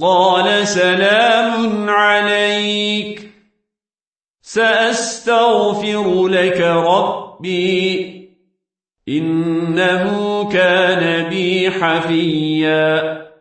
قال سلام عليك. سأستغفر لك ربي. إنه كان بي حفيا.